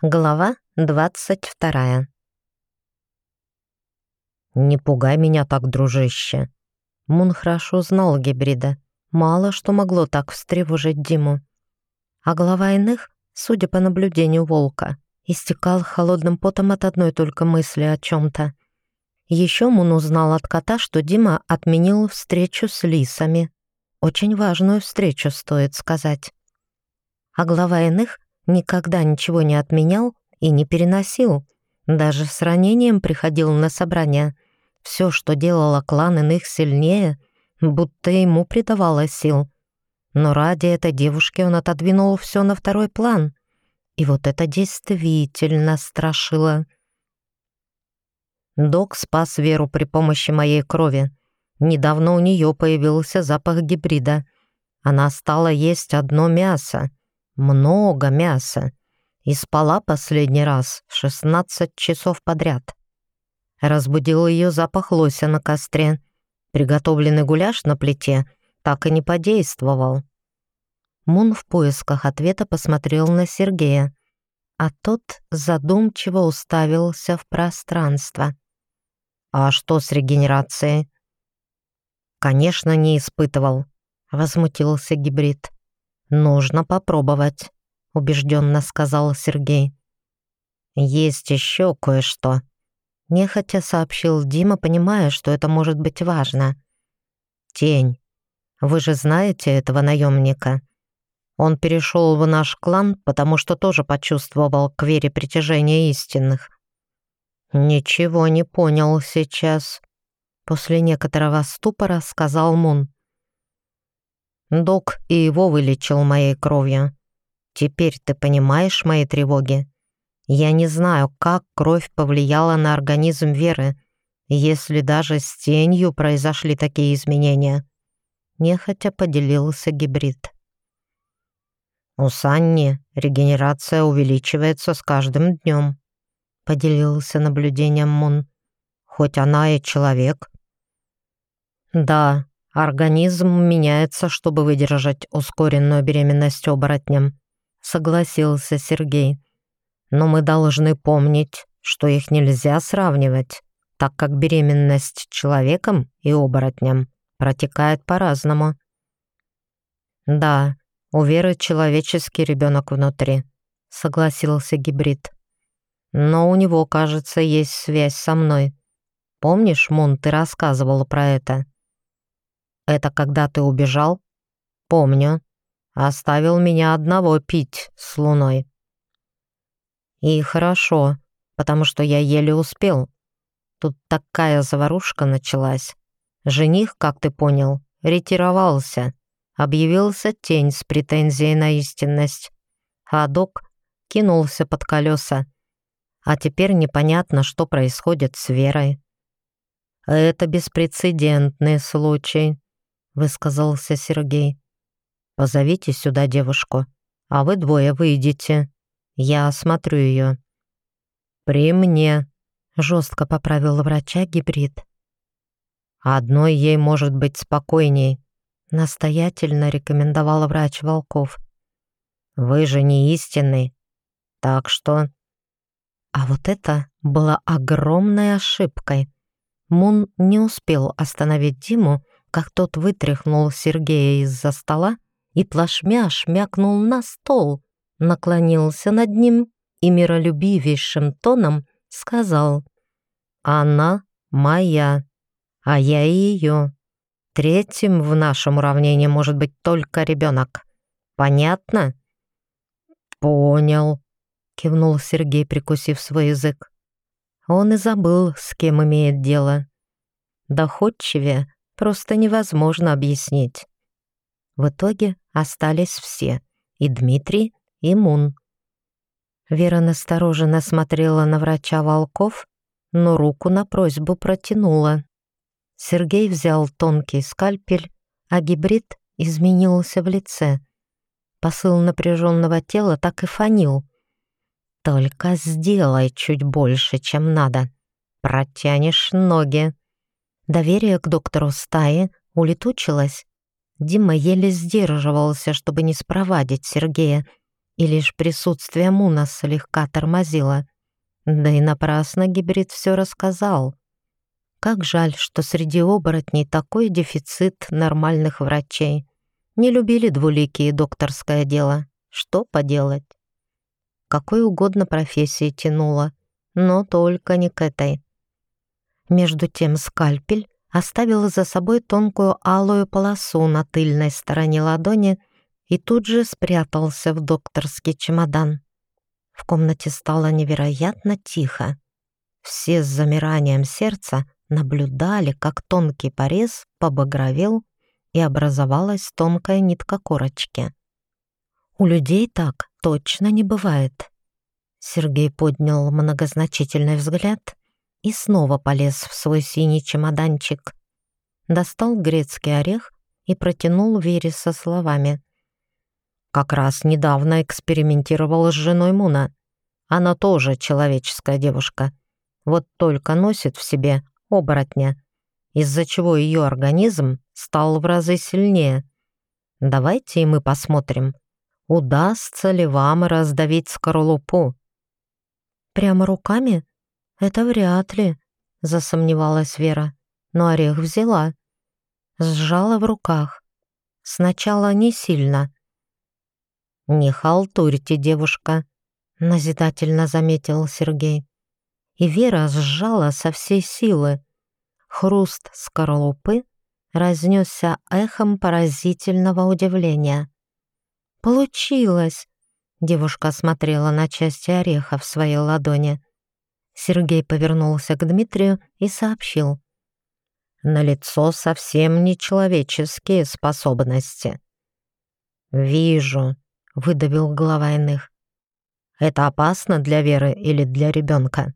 Глава двадцать вторая. «Не пугай меня так, дружище!» Мун хорошо знал гибрида. Мало что могло так встревожить Диму. А глава иных, судя по наблюдению волка, истекал холодным потом от одной только мысли о чем-то. Еще Мун узнал от кота, что Дима отменил встречу с лисами. Очень важную встречу, стоит сказать. А глава иных никогда ничего не отменял и не переносил. Даже с ранением приходил на собрания. Все, что делало клан иных сильнее, будто ему придавало сил. Но ради этой девушки он отодвинул все на второй план. И вот это действительно страшило. Док спас Веру при помощи моей крови. Недавно у нее появился запах гибрида. Она стала есть одно мясо много мяса и спала последний раз 16 часов подряд. Разбудил ее запах лося на костре. Приготовленный гуляш на плите так и не подействовал. Мун в поисках ответа посмотрел на Сергея, а тот задумчиво уставился в пространство. «А что с регенерацией?» «Конечно, не испытывал», — возмутился гибрид. «Нужно попробовать», — убежденно сказал Сергей. «Есть еще кое-что», — нехотя сообщил Дима, понимая, что это может быть важно. «Тень. Вы же знаете этого наемника. Он перешел в наш клан, потому что тоже почувствовал к вере притяжения истинных». «Ничего не понял сейчас», — после некоторого ступора сказал Мун. Док и его вылечил моей кровью. Теперь ты понимаешь мои тревоги? Я не знаю, как кровь повлияла на организм Веры, если даже с тенью произошли такие изменения. Нехотя поделился гибрид. У Санни регенерация увеличивается с каждым днем, поделился наблюдением Мун. Хоть она и человек. Да, Организм меняется, чтобы выдержать ускоренную беременность оборотнем, согласился Сергей. Но мы должны помнить, что их нельзя сравнивать, так как беременность человеком и оборотнем протекает по-разному. Да, у Веры человеческий ребенок внутри, согласился гибрид. Но у него, кажется, есть связь со мной. Помнишь, Мун, ты рассказывала про это? Это когда ты убежал? Помню. Оставил меня одного пить с луной. И хорошо, потому что я еле успел. Тут такая заварушка началась. Жених, как ты понял, ретировался. Объявился тень с претензией на истинность. А док кинулся под колеса. А теперь непонятно, что происходит с Верой. Это беспрецедентный случай высказался Сергей. «Позовите сюда девушку, а вы двое выйдете. Я осмотрю ее». «При мне», — жестко поправил врача гибрид. «Одной ей может быть спокойней», — настоятельно рекомендовал врач Волков. «Вы же не истинный, так что...» А вот это было огромной ошибкой. Мун не успел остановить Диму, как тот вытряхнул Сергея из-за стола и плашмя шмякнул на стол, наклонился над ним и миролюбивейшим тоном сказал «Она моя, а я ее. Третьим в нашем уравнении может быть только ребенок. Понятно?» «Понял», — кивнул Сергей, прикусив свой язык. Он и забыл, с кем имеет дело. Доходчивее просто невозможно объяснить. В итоге остались все — и Дмитрий, и Мун. Вера настороженно смотрела на врача волков, но руку на просьбу протянула. Сергей взял тонкий скальпель, а гибрид изменился в лице. Посыл напряженного тела так и фанил. «Только сделай чуть больше, чем надо. Протянешь ноги». Доверие к доктору стаи улетучилось. Дима еле сдерживался, чтобы не спровадить Сергея. и лишь присутствие Муна слегка тормозило. Да и напрасно гибрид все рассказал. Как жаль, что среди оборотней такой дефицит нормальных врачей. Не любили двуликие докторское дело. Что поделать? Какой угодно профессии тянуло, но только не к этой. Между тем скальпель оставил за собой тонкую алую полосу на тыльной стороне ладони и тут же спрятался в докторский чемодан. В комнате стало невероятно тихо. Все с замиранием сердца наблюдали, как тонкий порез побагровел и образовалась тонкая нитка корочки. У людей так точно не бывает. Сергей поднял многозначительный взгляд и снова полез в свой синий чемоданчик. Достал грецкий орех и протянул Вере со словами. «Как раз недавно экспериментировал с женой Муна. Она тоже человеческая девушка. Вот только носит в себе оборотня, из-за чего ее организм стал в разы сильнее. Давайте и мы посмотрим, удастся ли вам раздавить скорлупу. Прямо руками? Это вряд ли, засомневалась Вера, но орех взяла. Сжала в руках. Сначала не сильно. «Не халтурьте, девушка», — назидательно заметил Сергей и Вера сжала со всей силы. Хруст скорлупы разнесся эхом поразительного удивления. «Получилось!» — девушка смотрела на части ореха в своей ладони. Сергей повернулся к Дмитрию и сообщил. «На лицо совсем нечеловеческие способности». «Вижу», — выдавил глава иных. «Это опасно для Веры или для ребенка?»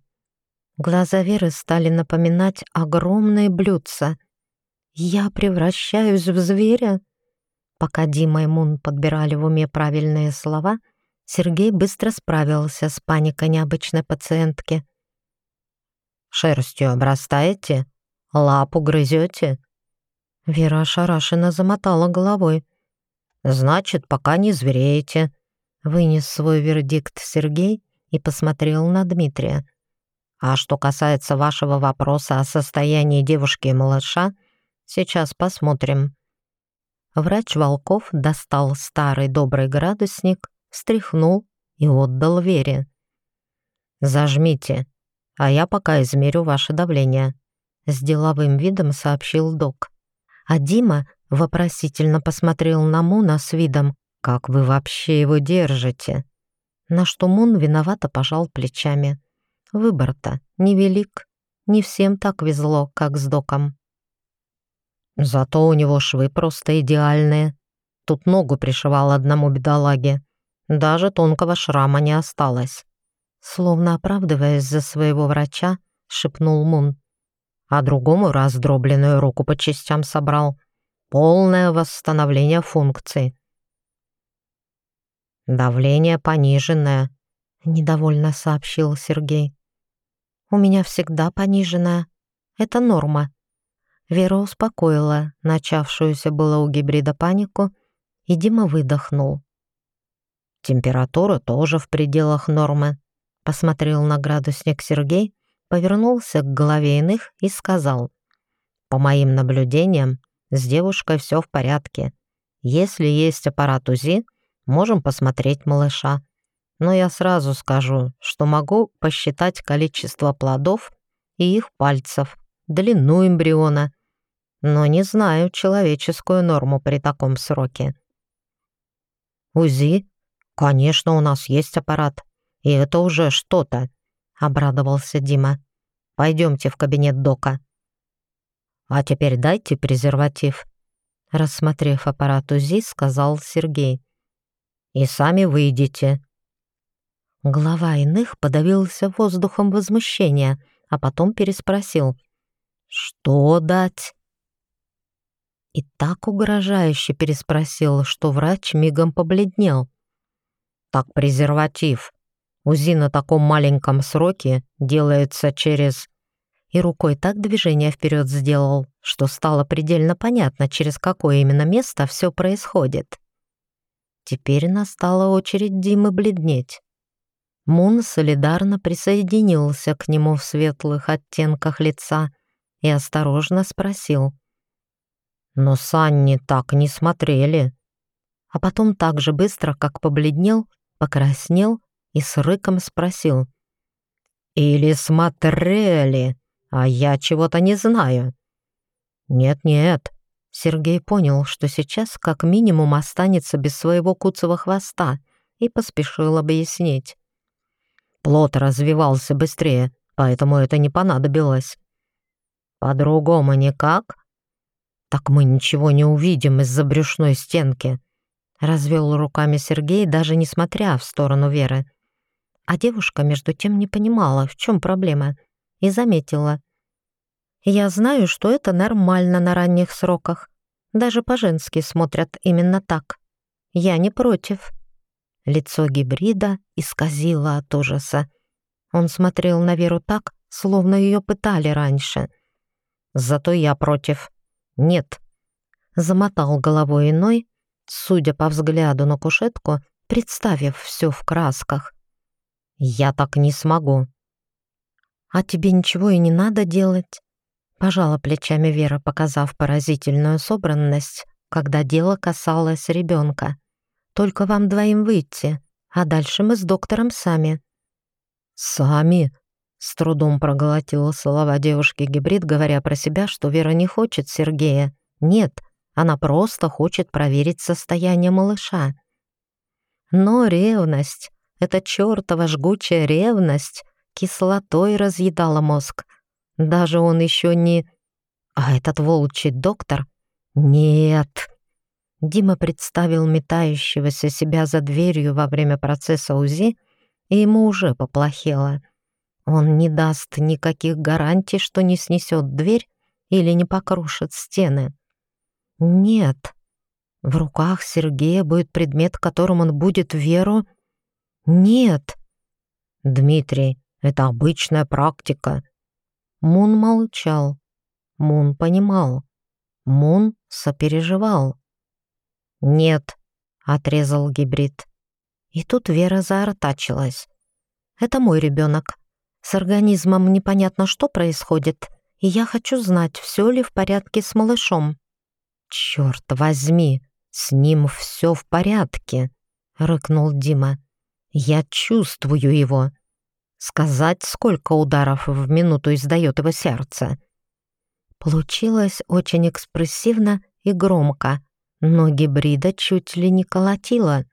Глаза Веры стали напоминать огромные блюдца. «Я превращаюсь в зверя?» Пока Дима и Мун подбирали в уме правильные слова, Сергей быстро справился с паникой необычной пациентки. «Шерстью обрастаете? Лапу грызете?» Вера ошарашенно замотала головой. «Значит, пока не звереете», — вынес свой вердикт Сергей и посмотрел на Дмитрия. А что касается вашего вопроса о состоянии девушки и малыша, сейчас посмотрим». Врач Волков достал старый добрый градусник, встряхнул и отдал Вере. «Зажмите, а я пока измерю ваше давление», — с деловым видом сообщил док. А Дима вопросительно посмотрел на Муна с видом «Как вы вообще его держите?» На что Мун виновато пожал плечами. Выбор-то невелик. Не всем так везло, как с доком. Зато у него швы просто идеальные. Тут ногу пришивал одному бедолаге. Даже тонкого шрама не осталось. Словно оправдываясь за своего врача, шепнул Мун. А другому раздробленную руку по частям собрал. Полное восстановление функций. «Давление пониженное», — недовольно сообщил Сергей. У меня всегда пониженная. Это норма». Вера успокоила начавшуюся было у гибрида панику, и Дима выдохнул. «Температура тоже в пределах нормы», — посмотрел на градусник Сергей, повернулся к голове иных и сказал. «По моим наблюдениям, с девушкой все в порядке. Если есть аппарат УЗИ, можем посмотреть малыша но я сразу скажу, что могу посчитать количество плодов и их пальцев, длину эмбриона, но не знаю человеческую норму при таком сроке. УЗИ? Конечно, у нас есть аппарат, и это уже что-то, обрадовался Дима. Пойдемте в кабинет дока. А теперь дайте презерватив. Рассмотрев аппарат УЗИ, сказал Сергей. И сами выйдете. Глава иных подавился воздухом возмущения, а потом переспросил. «Что дать?» И так угрожающе переспросил, что врач мигом побледнел. «Так презерватив. УЗИ на таком маленьком сроке делается через...» И рукой так движение вперед сделал, что стало предельно понятно, через какое именно место все происходит. Теперь настала очередь Димы бледнеть. Мун солидарно присоединился к нему в светлых оттенках лица и осторожно спросил. «Но Санни так не смотрели». А потом так же быстро, как побледнел, покраснел и с рыком спросил. «Или смотрели, а я чего-то не знаю». «Нет-нет», Сергей понял, что сейчас как минимум останется без своего куцого хвоста и поспешил объяснить. Плод развивался быстрее, поэтому это не понадобилось. По-другому никак? Так мы ничего не увидим из-за брюшной стенки. Развел руками Сергей, даже не смотря в сторону Веры. А девушка, между тем, не понимала, в чем проблема, и заметила. «Я знаю, что это нормально на ранних сроках. Даже по-женски смотрят именно так. Я не против». Лицо гибрида исказило от ужаса. Он смотрел на Веру так, словно ее пытали раньше. «Зато я против. Нет». Замотал головой иной, судя по взгляду на кушетку, представив все в красках. «Я так не смогу». «А тебе ничего и не надо делать?» Пожала плечами Вера, показав поразительную собранность, когда дело касалось ребенка. Только вам двоим выйти, а дальше мы с доктором сами». «Сами?» — с трудом проглотила слова девушки-гибрид, говоря про себя, что Вера не хочет Сергея. Нет, она просто хочет проверить состояние малыша. Но ревность, эта чертова жгучая ревность, кислотой разъедала мозг. Даже он еще не... А этот волчий доктор? Нет, Дима представил метающегося себя за дверью во время процесса УЗИ, и ему уже поплохело. Он не даст никаких гарантий, что не снесет дверь или не покрушит стены. Нет, в руках Сергея будет предмет, которым он будет веру. Нет. Дмитрий, это обычная практика. Мун молчал. Мун понимал. Мун сопереживал. «Нет», — отрезал гибрид. И тут Вера заортачилась. «Это мой ребенок. С организмом непонятно, что происходит, и я хочу знать, все ли в порядке с малышом». «Черт возьми, с ним все в порядке», — рыкнул Дима. «Я чувствую его. Сказать, сколько ударов в минуту издает его сердце». Получилось очень экспрессивно и громко, но гибрида чуть ли не колотила.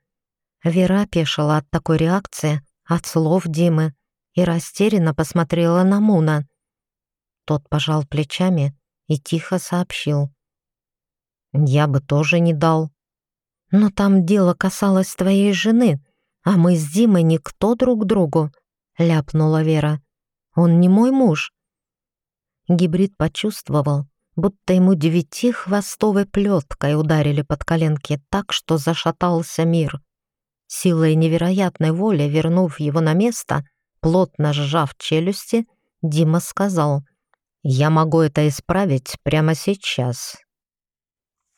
Вера пешила от такой реакции, от слов Димы, и растерянно посмотрела на Муна. Тот пожал плечами и тихо сообщил. «Я бы тоже не дал. Но там дело касалось твоей жены, а мы с Димой никто друг другу», — ляпнула Вера. «Он не мой муж». Гибрид почувствовал, будто ему девяти хвостовой плеткой ударили под коленки так, что зашатался мир. Силой невероятной воли, вернув его на место, плотно сжав челюсти, Дима сказал, «Я могу это исправить прямо сейчас,